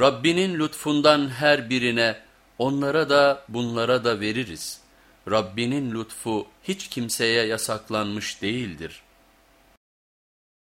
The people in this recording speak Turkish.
Rabbinin lütfundan her birine onlara da bunlara da veririz. Rabbinin lütfu hiç kimseye yasaklanmış değildir.